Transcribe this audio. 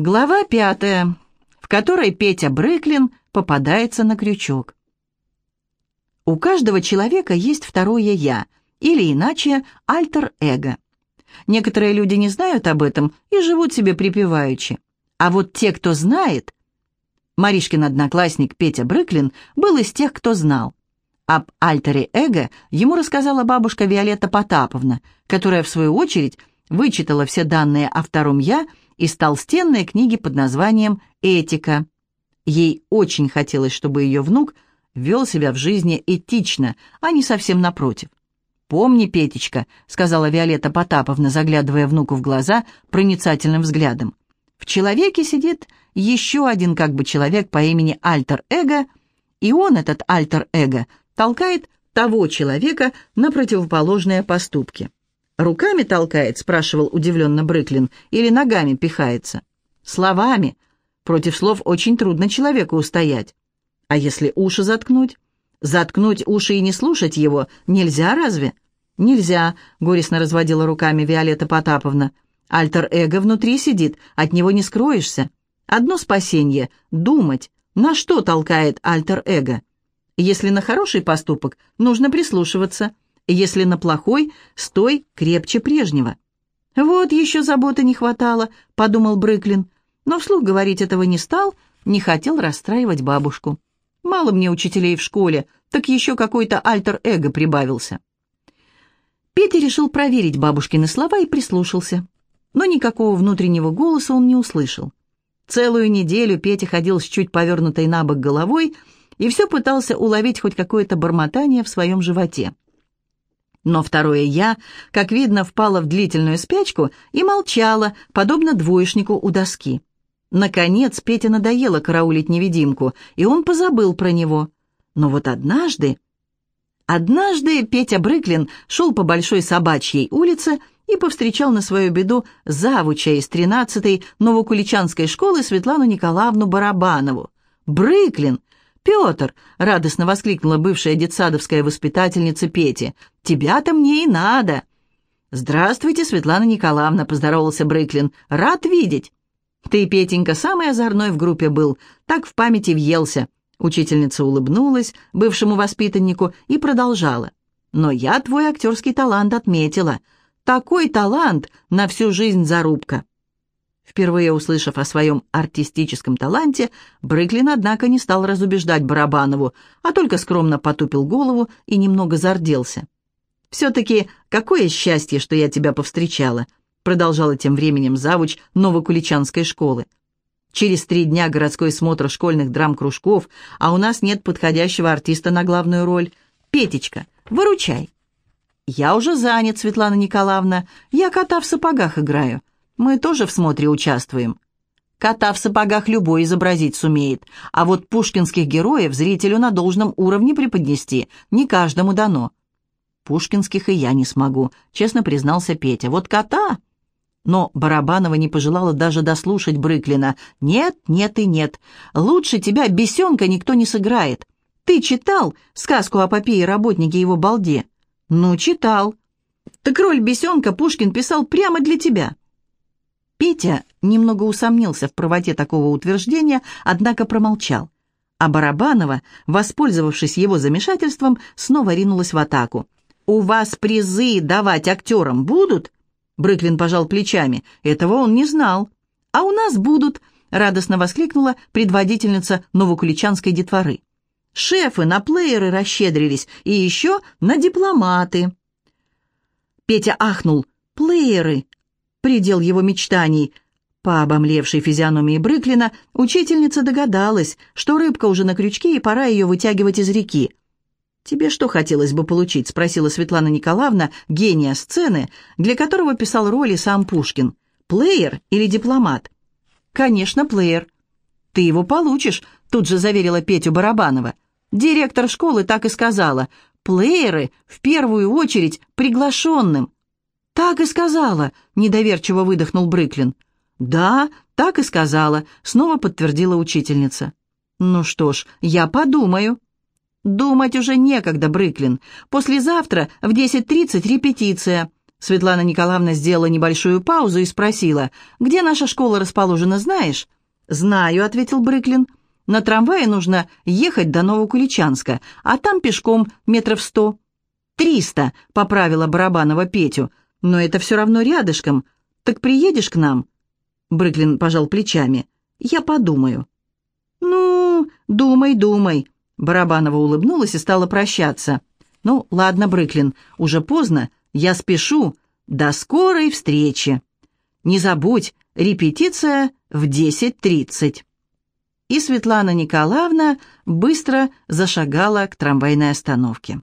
Глава пятая, в которой Петя Брыклин попадается на крючок. У каждого человека есть второе «я», или иначе альтер-эго. Некоторые люди не знают об этом и живут себе припеваючи. А вот те, кто знает... Маришкин одноклассник Петя Брыклин был из тех, кто знал. Об альтере эго ему рассказала бабушка Виолетта Потаповна, которая, в свою очередь, вычитала все данные о втором «я» из толстенной книги под названием «Этика». Ей очень хотелось, чтобы ее внук вел себя в жизни этично, а не совсем напротив. «Помни, Петечка», — сказала Виолетта Потаповна, заглядывая внуку в глаза проницательным взглядом, «в человеке сидит еще один как бы человек по имени Альтер-Эго, и он, этот Альтер-Эго, толкает того человека на противоположные поступки». «Руками толкает?» — спрашивал удивленно Брыклин. «Или ногами пихается?» «Словами. Против слов очень трудно человеку устоять. А если уши заткнуть?» «Заткнуть уши и не слушать его нельзя разве?» «Нельзя», — горестно разводила руками Виолетта Потаповна. «Альтер-эго внутри сидит, от него не скроешься. Одно спасение — думать. На что толкает альтер-эго? Если на хороший поступок, нужно прислушиваться». Если на плохой, стой крепче прежнего. «Вот еще заботы не хватало», — подумал Брыклин, но вслух говорить этого не стал, не хотел расстраивать бабушку. «Мало мне учителей в школе, так еще какой-то альтер-эго прибавился». Петя решил проверить бабушкины слова и прислушался. Но никакого внутреннего голоса он не услышал. Целую неделю Петя ходил с чуть повернутой на бок головой и все пытался уловить хоть какое-то бормотание в своем животе. Но второе «я», как видно, впало в длительную спячку и молчало, подобно двоечнику у доски. Наконец Пете надоело караулить невидимку, и он позабыл про него. Но вот однажды... Однажды Петя Брыклин шел по Большой Собачьей улице и повстречал на свою беду завуча из 13-й Новокуличанской школы Светлану Николаевну Барабанову. «Брыклин! «Петр!» — радостно воскликнула бывшая детсадовская воспитательница Пети. «Тебя-то мне и надо!» «Здравствуйте, Светлана Николаевна!» — поздоровался Брыклин. «Рад видеть!» «Ты, Петенька, самый озорной в группе был, так в памяти въелся!» Учительница улыбнулась бывшему воспитаннику и продолжала. «Но я твой актерский талант отметила. Такой талант на всю жизнь зарубка!» Впервые услышав о своем артистическом таланте, Брыклин, однако, не стал разубеждать Барабанову, а только скромно потупил голову и немного зарделся. «Все-таки какое счастье, что я тебя повстречала», продолжала тем временем завуч Новокуличанской школы. «Через три дня городской смотр школьных драм-кружков, а у нас нет подходящего артиста на главную роль. Петечка, выручай». «Я уже занят, Светлана Николаевна. Я кота в сапогах играю. Мы тоже в смотре участвуем. Кота в сапогах любой изобразить сумеет, а вот пушкинских героев зрителю на должном уровне преподнести не каждому дано. Пушкинских и я не смогу, честно признался Петя. Вот кота... Но Барабанова не пожелала даже дослушать Брыклина. «Нет, нет и нет. Лучше тебя, бесенка, никто не сыграет. Ты читал сказку о попе и работнике его балде?» «Ну, читал. Так роль бесенка Пушкин писал прямо для тебя». Петя немного усомнился в правоте такого утверждения, однако промолчал. А Барабанова, воспользовавшись его замешательством, снова ринулась в атаку. «У вас призы давать актерам будут?» Брыклин пожал плечами. Этого он не знал. «А у нас будут», — радостно воскликнула предводительница новокуличанской детворы. «Шефы на плееры расщедрились, и еще на дипломаты». Петя ахнул. «Плееры! Предел его мечтаний. По обомлевшей физиономии Брыклина учительница догадалась, что рыбка уже на крючке и пора ее вытягивать из реки. «Тебе что хотелось бы получить?» — спросила Светлана Николаевна, гения сцены, для которого писал роли сам Пушкин. «Плеер или дипломат?» «Конечно, плеер». «Ты его получишь», — тут же заверила Петю Барабанова. Директор школы так и сказала. «Плееры в первую очередь приглашенным». «Так и сказала», — недоверчиво выдохнул Брыклин. «Да, так и сказала», — снова подтвердила учительница. «Ну что ж, я подумаю». «Думать уже некогда, Брыклин. Послезавтра в 10.30 репетиция. Светлана Николаевна сделала небольшую паузу и спросила, «Где наша школа расположена, знаешь?» «Знаю», — ответил Брыклин. «На трамвае нужно ехать до Новокуличанска, а там пешком метров сто». «Триста», — поправила Барабанова Петю. «Но это все равно рядышком. Так приедешь к нам?» Брыклин пожал плечами. «Я подумаю». «Ну, думай, думай». Барабанова улыбнулась и стала прощаться. «Ну, ладно, Брыклин, уже поздно. Я спешу. До скорой встречи. Не забудь, репетиция в 10.30». И Светлана Николаевна быстро зашагала к трамвайной остановке.